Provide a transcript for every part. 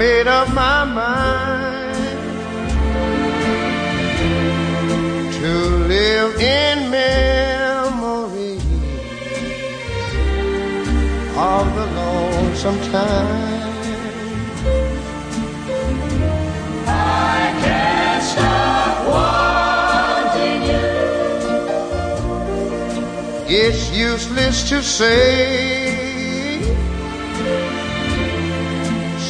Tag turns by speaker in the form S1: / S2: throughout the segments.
S1: made up my mind to live in memories of the lonesome time.
S2: I can't stop wanting you.
S1: It's useless to say.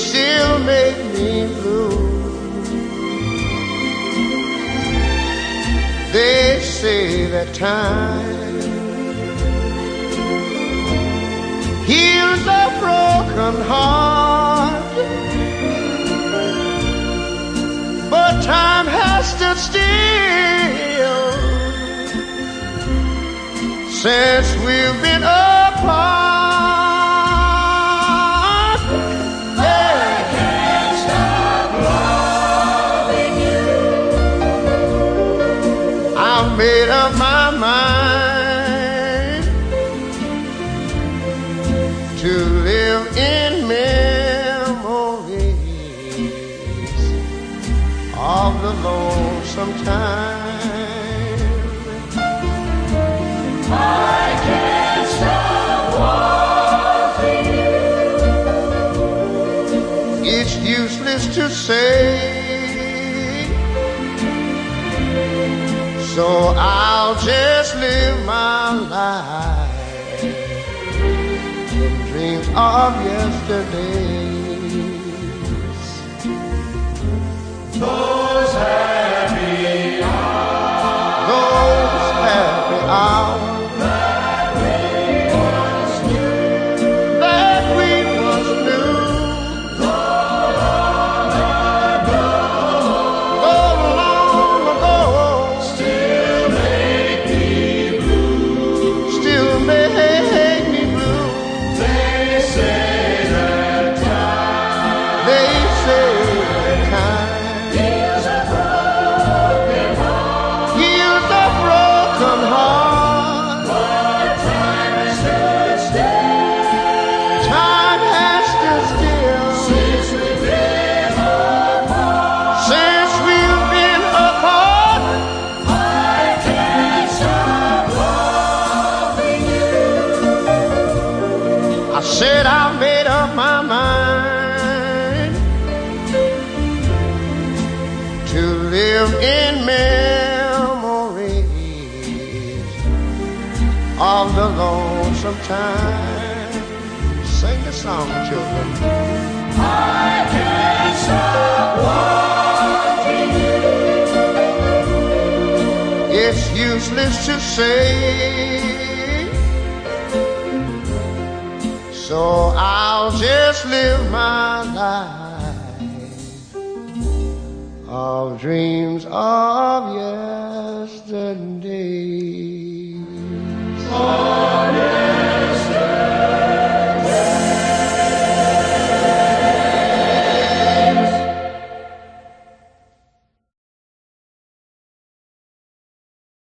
S1: still make me blue. They say that time heals a broken heart, but time has stood still since I made up my mind to live in memories of the lonesome time.
S2: I can't stop wanting you.
S1: It's useless to say. So I'll just live my life in dreams of yesterdays. I said I made up my mind to live in memories of the lonesome time. Sing the song, children.
S2: I can't stop wanting you.
S1: It's useless to say. So I'll just live my life of dreams of yesterday.